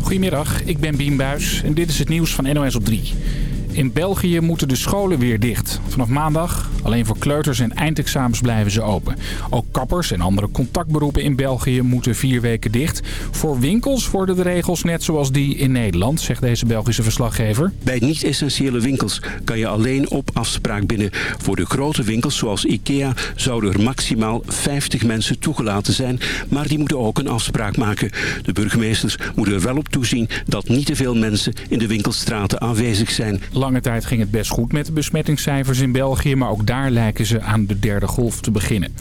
Goedemiddag, ik ben Bien Buis en dit is het nieuws van NOS op 3. In België moeten de scholen weer dicht. Vanaf maandag, alleen voor kleuters en eindexamens blijven ze open. Ook kappers en andere contactberoepen in België moeten vier weken dicht. Voor winkels worden de regels net zoals die in Nederland, zegt deze Belgische verslaggever. Bij niet-essentiële winkels kan je alleen op afspraak binnen. Voor de grote winkels zoals IKEA zouden er maximaal 50 mensen toegelaten zijn. Maar die moeten ook een afspraak maken. De burgemeesters moeten er wel op toezien dat niet te veel mensen in de winkelstraten aanwezig zijn. Lange tijd ging het best goed met de besmettingscijfers in België, maar ook daar lijken ze aan de derde golf te beginnen.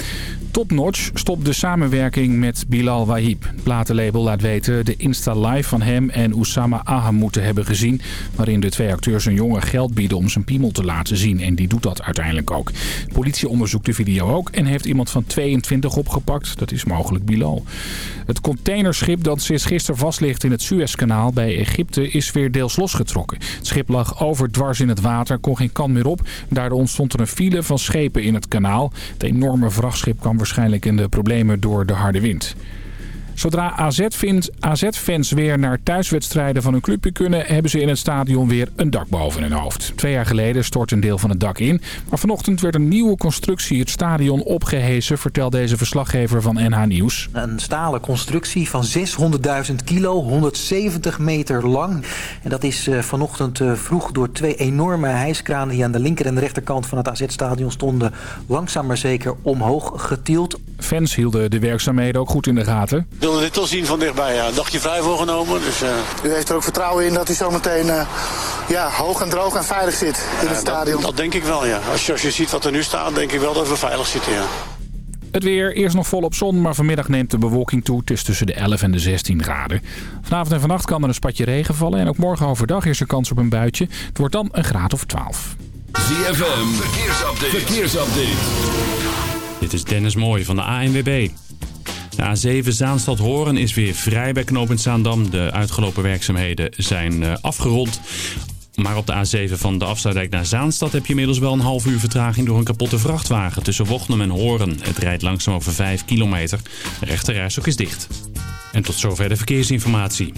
Topnotch stopt de samenwerking met Bilal Wahib. Platenlabel laat weten de Insta Live van hem en Oussama Aham moeten hebben gezien... waarin de twee acteurs een jongen geld bieden om zijn piemel te laten zien. En die doet dat uiteindelijk ook. De politie onderzoekt de video ook en heeft iemand van 22 opgepakt. Dat is mogelijk Bilal. Het containerschip dat sinds gisteren vast ligt in het Suezkanaal bij Egypte is weer deels losgetrokken. Het schip lag overdwars in het water, kon geen kant meer op. Daardoor ontstond er een file van schepen in het kanaal. Het enorme vrachtschip kwam waarschijnlijk in de problemen door de harde wind. Zodra AZ-fans AZ weer naar thuiswedstrijden van hun clubje kunnen... hebben ze in het stadion weer een dak boven hun hoofd. Twee jaar geleden stort een deel van het dak in. Maar vanochtend werd een nieuwe constructie het stadion opgehezen... vertelt deze verslaggever van NH Nieuws. Een stalen constructie van 600.000 kilo, 170 meter lang. En dat is uh, vanochtend uh, vroeg door twee enorme hijskranen... die aan de linker en de rechterkant van het AZ-stadion stonden... langzaam maar zeker omhoog getild. Fans hielden de werkzaamheden ook goed in de gaten wilde dit wel zien van dichtbij. Ja. Een dagje vrij voorgenomen. Dus, uh... U heeft er ook vertrouwen in dat hij zometeen uh, ja, hoog en droog en veilig zit in het stadion? Dat, dat, denk ik wel, ja. Als je, als je ziet wat er nu staat, denk ik wel dat we veilig zitten, ja. Het weer, eerst nog volop zon, maar vanmiddag neemt de bewolking toe. Het is tussen de 11 en de 16 graden. Vanavond en vannacht kan er een spatje regen vallen. En ook morgen overdag is er kans op een buitje. Het wordt dan een graad of 12. ZFM, verkeersupdate. verkeersupdate. Dit is Dennis Mooij van de ANWB. De A7 Zaanstad-Horen is weer vrij bij knooppunt Zaandam. De uitgelopen werkzaamheden zijn uh, afgerond. Maar op de A7 van de afsluitdijk naar Zaanstad heb je inmiddels wel een half uur vertraging door een kapotte vrachtwagen tussen Wochnum en Horen. Het rijdt langzaam over 5 kilometer. De rechterrijstok is dicht. En tot zover de verkeersinformatie.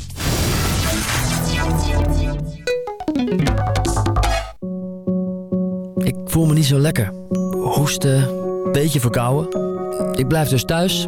Ik voel me niet zo lekker. Hoesten, beetje verkouden. Ik blijf dus thuis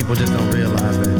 People just don't realize that,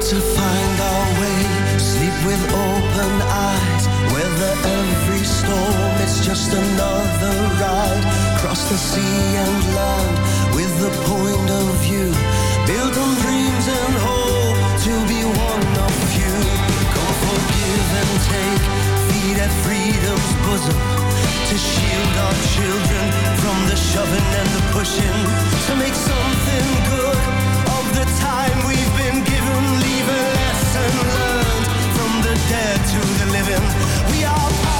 to find our way. Sleep with open eyes. Weather every storm, it's just another ride. Cross the sea and land with the point of view. Build on dreams and hope to be one of few. Come forgive and take. Feed at freedom's bosom. To shield our children from the shoving and the pushing. To make something good we are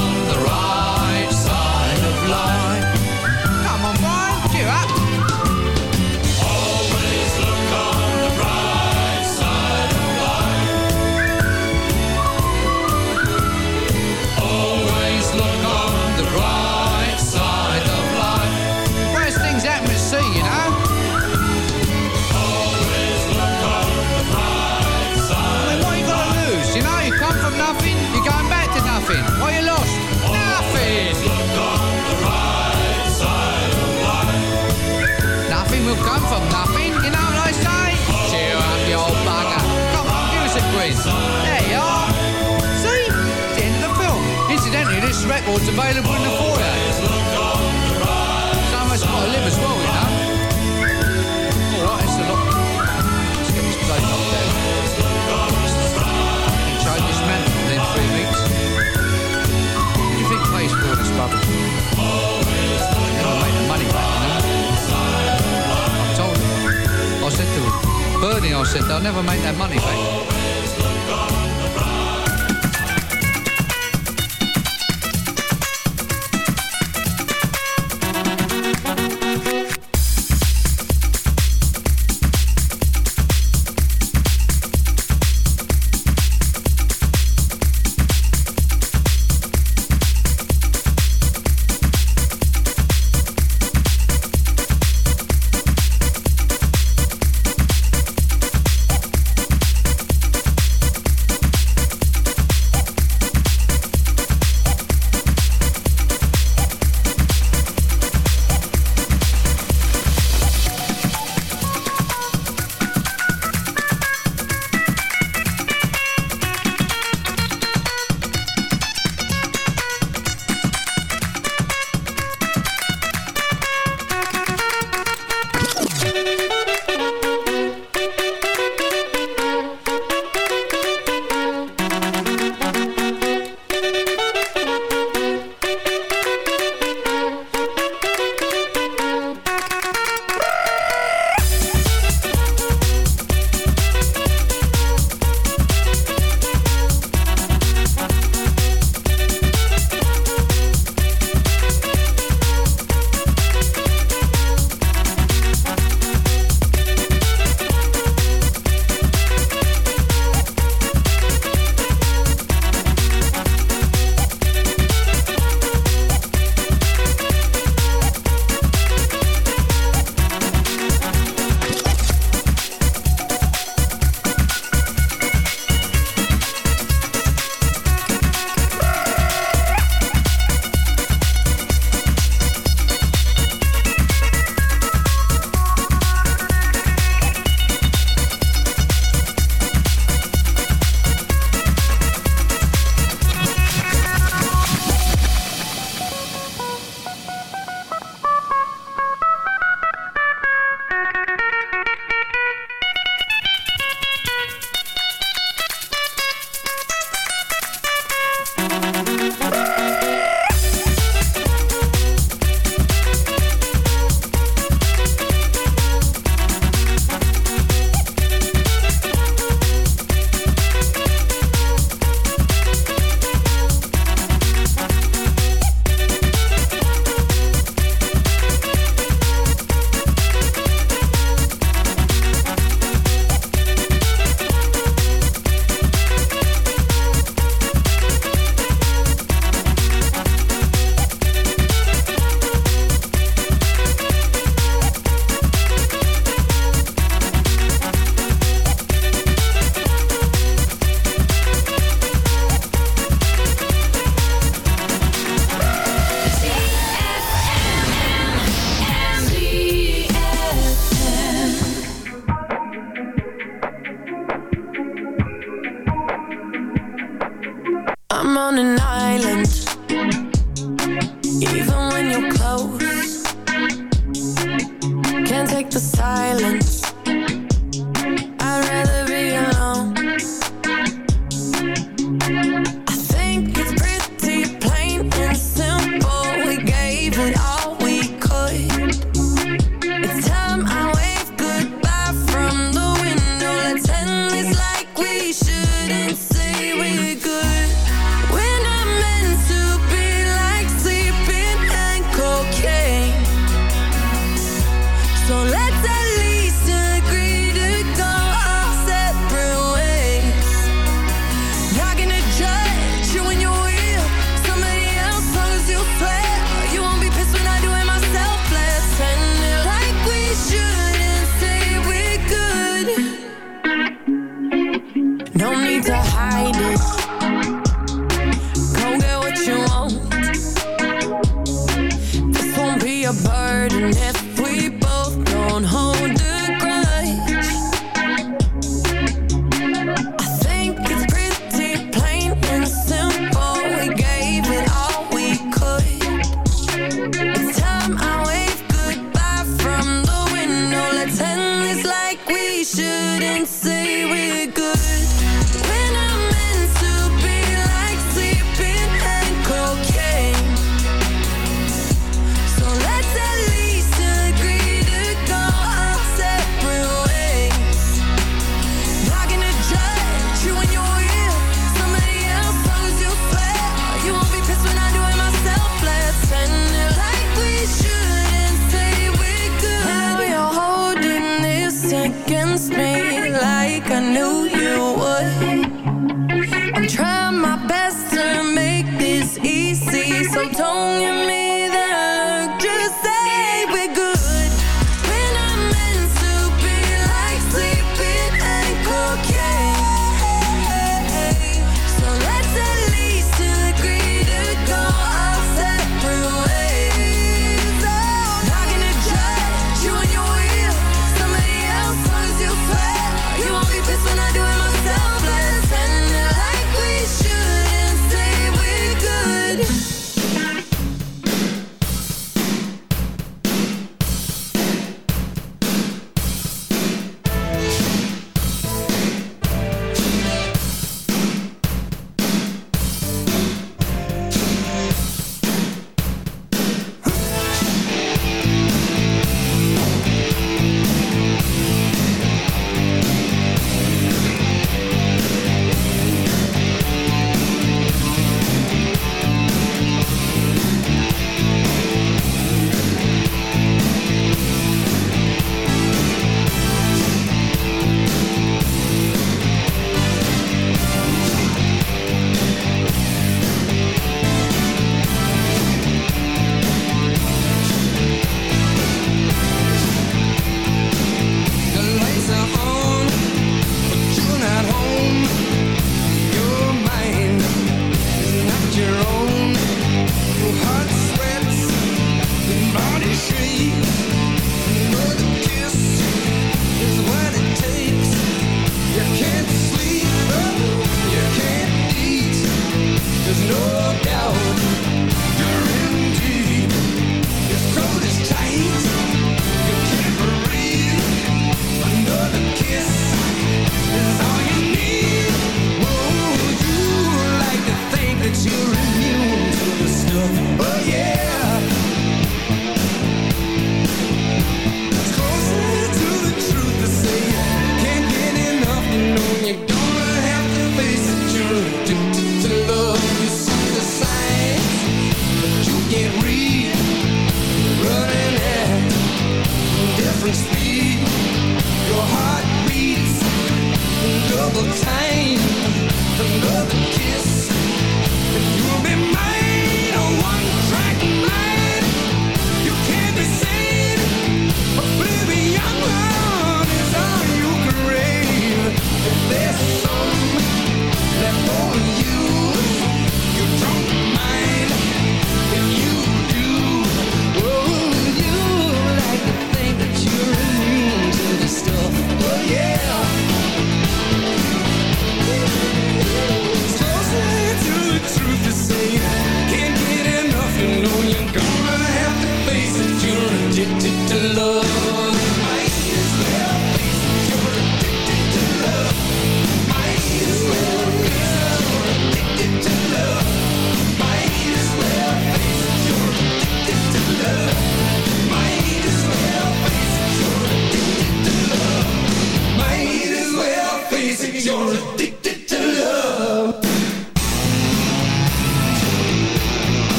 available in the foyer. Some of us got to live as well, you know. All right, it's a lot. Let's get this place up there. This man within three weeks. What do you think for this rubbish? Never make the money back, you know. I told him. I said to him, Bernie, I said, they'll never make that money back.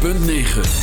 106.9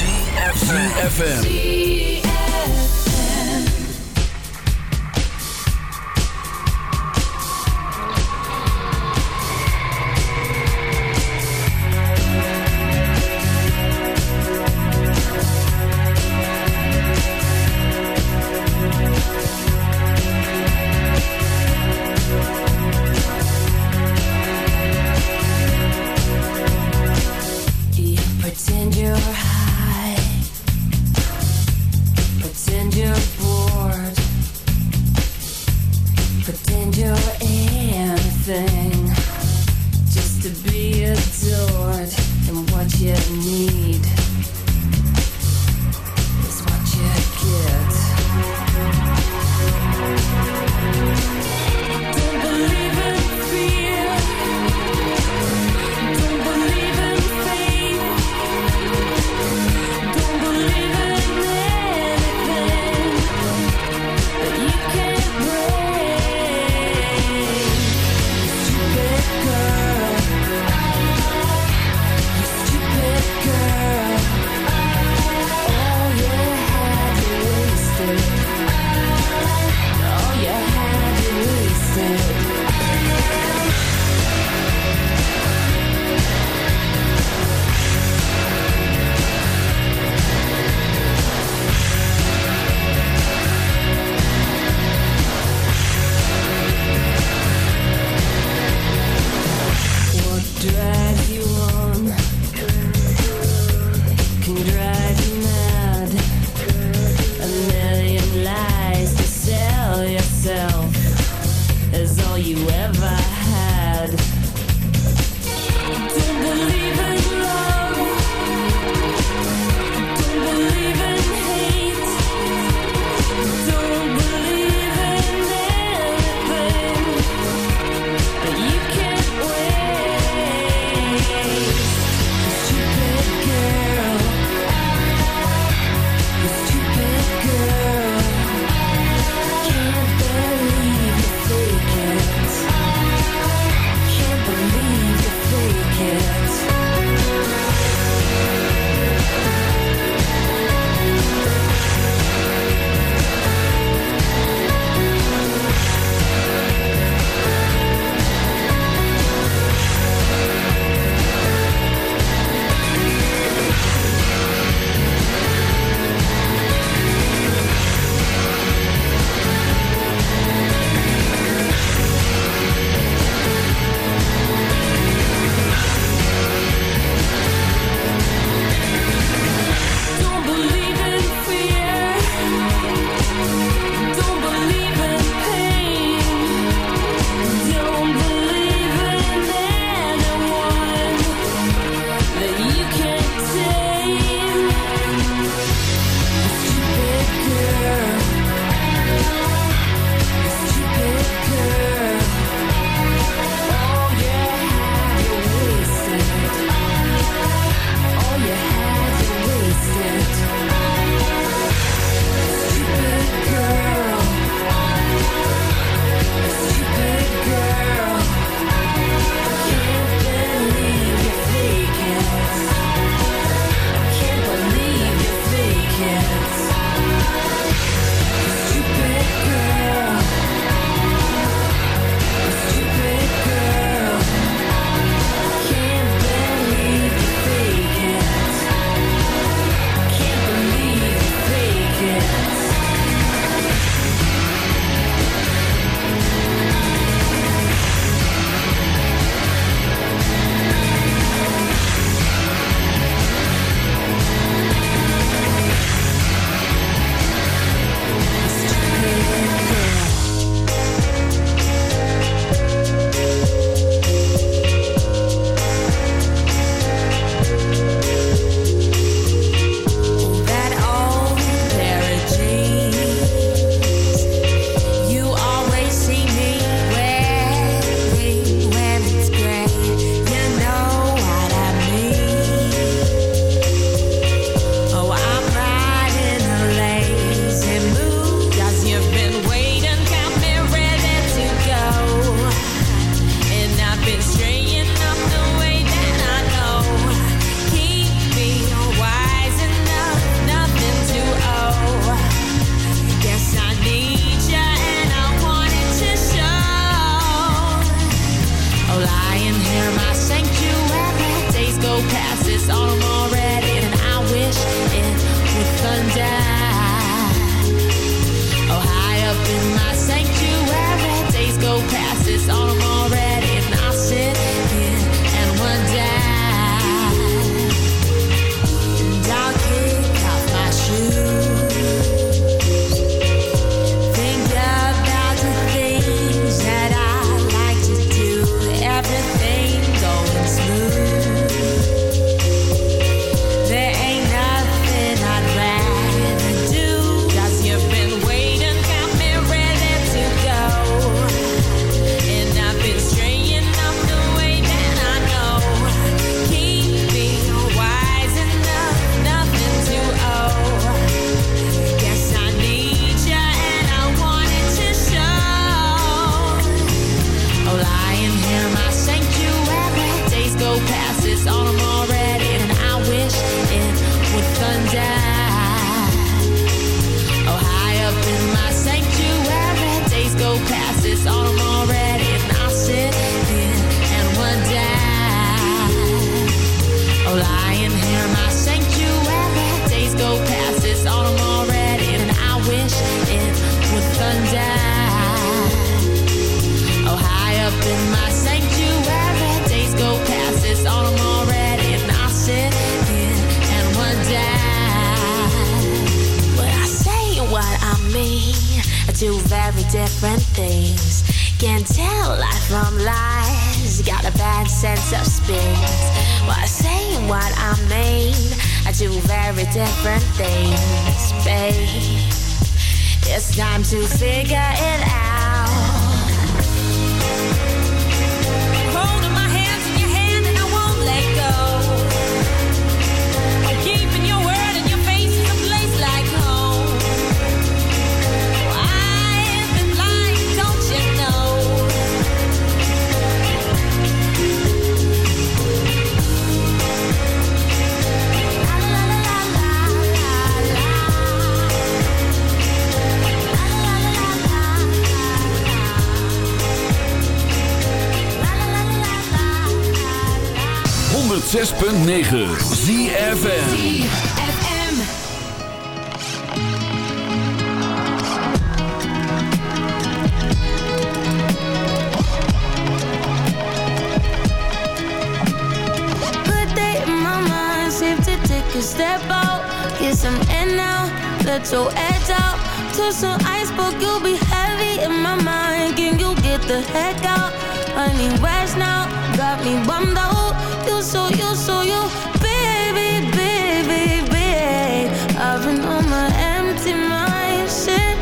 the heck out. I need rest now, got me bummed out. You so, you so, you, baby, baby, baby. I've been on my empty mind, shit.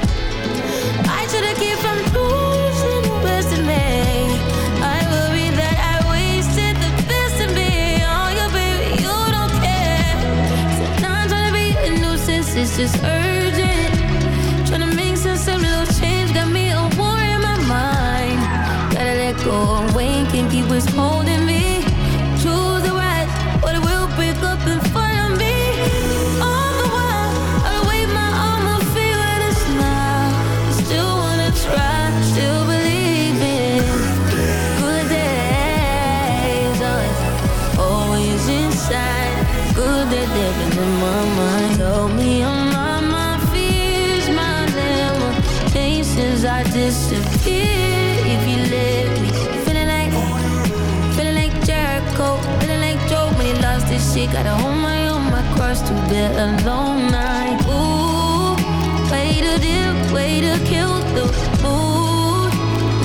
I should've keep from losing the best in me. I worry that I wasted the best in me. Oh, yeah, baby, you don't care. So now I'm trying to be a nuisance, it's just hurt. was holding bit long night. o. way to dip, way to kill the mood.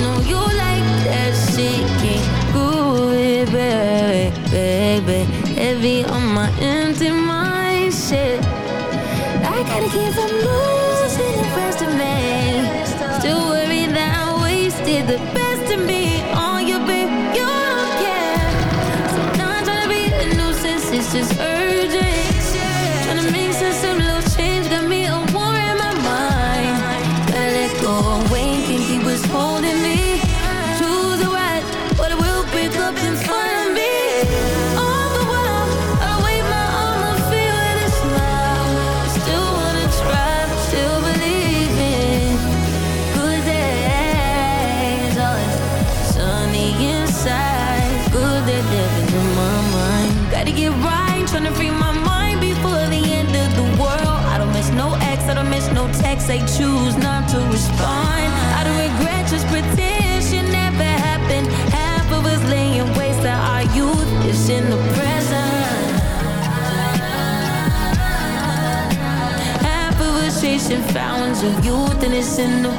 No, you like that shit, can't groovy, baby, baby. Heavy on my empty mind, shit. I gotta keep from moving. in the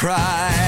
Am,